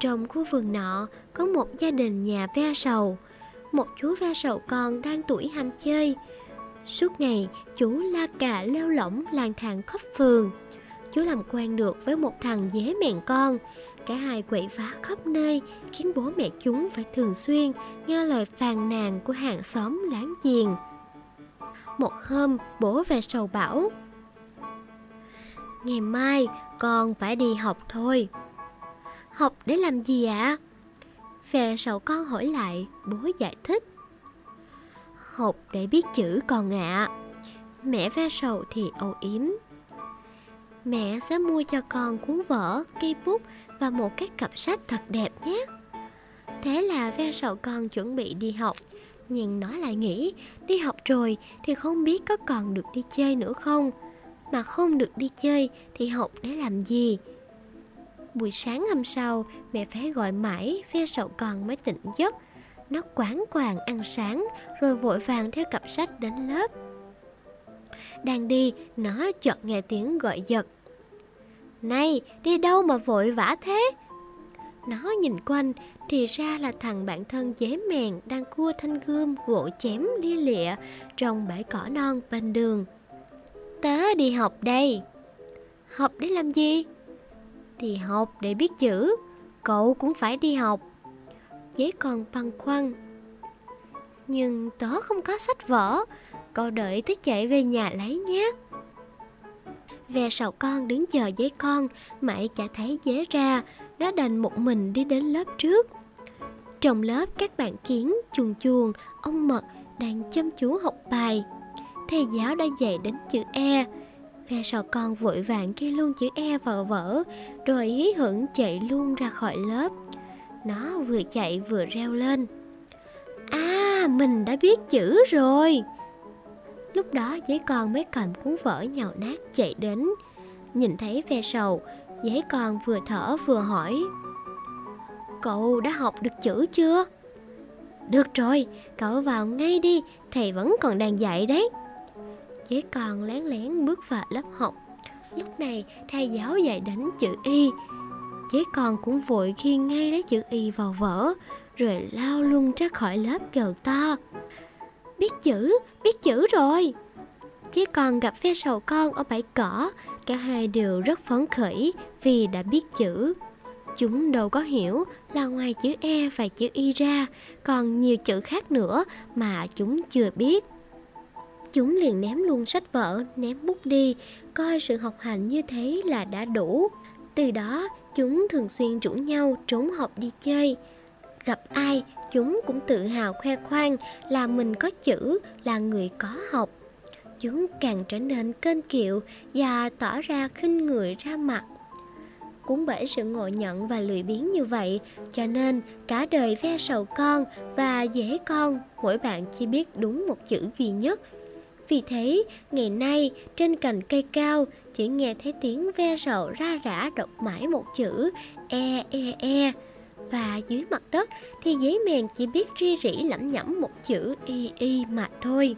Trong khu vườn nọ có một gia đình nhà ve sầu. Một chú ve sầu con đang tuổi ham chơi. Suốt ngày, chú la cà leo lỏng lang thang khắp phường Chú làm quen được với một thằng dế mèn con. Cả hai quậy phá khắp nơi, Khiến bố mẹ chúng phải thường xuyên Nghe lời phàn nàn của hàng xóm láng giềng. Một hôm, bố về sầu bảo, Ngày mai con phải đi học thôi. Học để làm gì ạ? Về sầu con hỏi lại Bố giải thích. Học để biết chữ còn ạ. Mẹ ve sầu thì âu yếm. Mẹ sẽ mua cho con cuốn vở, cây bút và một cái cặp sách thật đẹp nhé. Thế là ve sầu con chuẩn bị đi học. Nhưng nó lại nghĩ đi học rồi thì không biết có còn được đi chơi nữa không? Mà không được đi chơi thì học để làm gì? Buổi sáng hôm sau mẹ phải gọi mãi ve sậu con mới tỉnh giấc Nó quán quàng ăn sáng rồi vội vàng theo cặp sách đến lớp Đang đi nó chợt nghe tiếng gọi giật này, đi đâu mà vội vã thế? Nó nhìn quanh, thì ra là thằng bạn thân dế mèn đang cua thanh gươm gỗ chém lia lịa trong bãi cỏ non bên đường. Tớ đi học đây. Học để làm gì? Thì học để biết chữ, cậu cũng phải đi học. giấy còn băn khoăn. Nhưng tớ không có sách vở, cậu đợi tớ chạy về nhà lấy nhé. Ve sầu con đứng chờ giấy con Mãi chả thấy dế ra Nó đành một mình đi đến lớp trước Trong lớp các bạn kiến, chuồn chuồn, ông mật Đang chăm chú học bài Thầy giáo đã dạy đến chữ E Ve sò con vội vàng ghi luôn chữ E vào vở Rồi hí hửng chạy luôn ra khỏi lớp. Nó vừa chạy vừa reo lên. À mình đã biết chữ rồi. Lúc đó giấy con mới cầm cuốn vở nhào nát chạy đến. Nhìn thấy ve sầu Giấy con vừa thở vừa hỏi. Cậu đã học được chữ chưa? Được rồi, cậu vào ngay đi Thầy vẫn còn đang dạy đấy. Giấy con lén lén bước vào lớp học. Lúc này thầy giáo dạy đánh chữ Y. Giấy con cũng vội khi ngay lấy chữ Y vào vở Rồi lao luôn ra khỏi lớp gầu to. Biết chữ, biết chữ rồi. Trẻ con gặp phe sầu con ở bãi cỏ Cả hai đều rất phấn khởi vì đã biết chữ. Chúng đâu có hiểu là ngoài chữ E và chữ Y ra Còn nhiều chữ khác nữa mà chúng chưa biết. Chúng liền ném luôn sách vở, ném bút đi. Coi sự học hành như thế là đã đủ. Từ đó chúng thường xuyên rủ nhau trốn học đi chơi. Gặp ai chúng cũng tự hào khoe khoang là mình có chữ là người có học. Chúng càng trở nên kênh kiệu và tỏ ra khinh người ra mặt. Cũng bởi sự ngộ nhận và lười biếng như vậy cho nên cả đời ve sầu con và dễ con mỗi bạn chỉ biết đúng một chữ duy nhất vì thế, ngày nay, trên cành cây cao, chỉ nghe thấy tiếng ve sầu ra rã đọc mãi một chữ e e e. Và dưới mặt đất, thì giấy mèn chỉ biết ri rỉ lẩm nhẩm một chữ y y mà thôi.